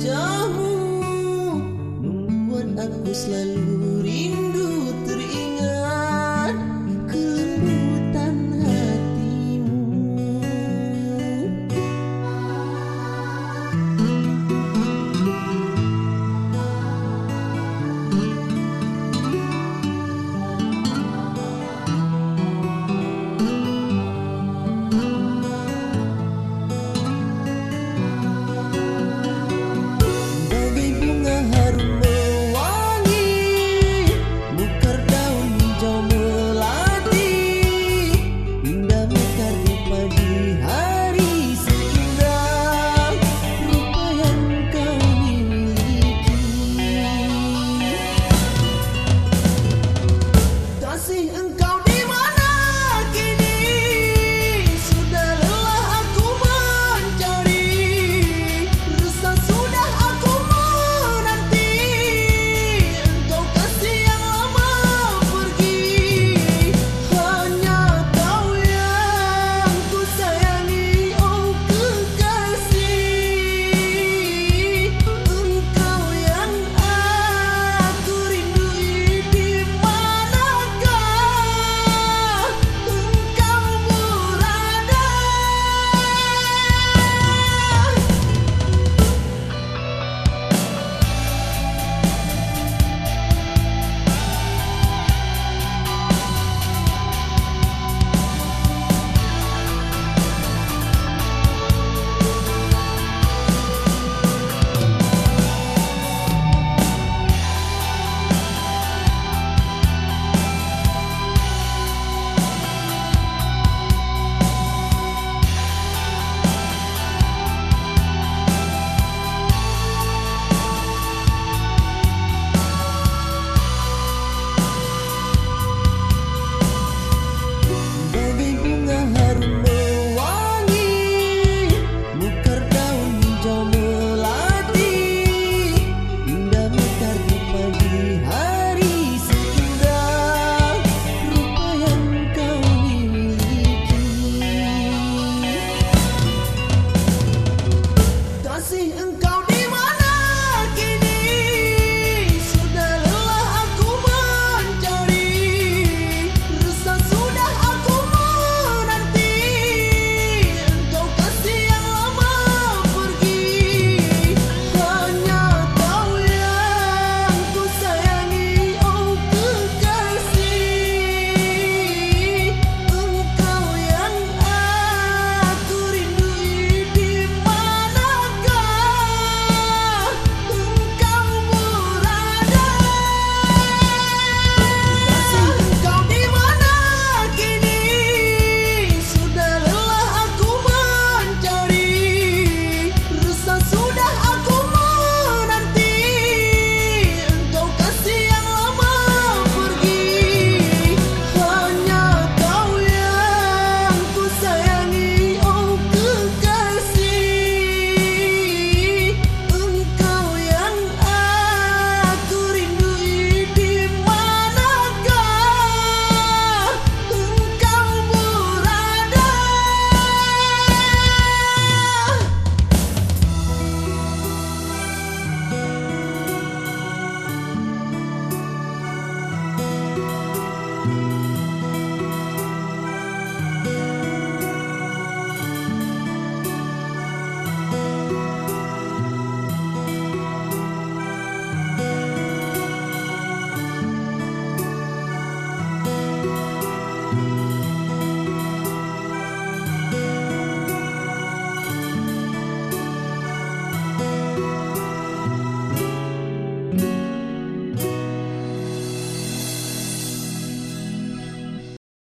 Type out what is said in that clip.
don't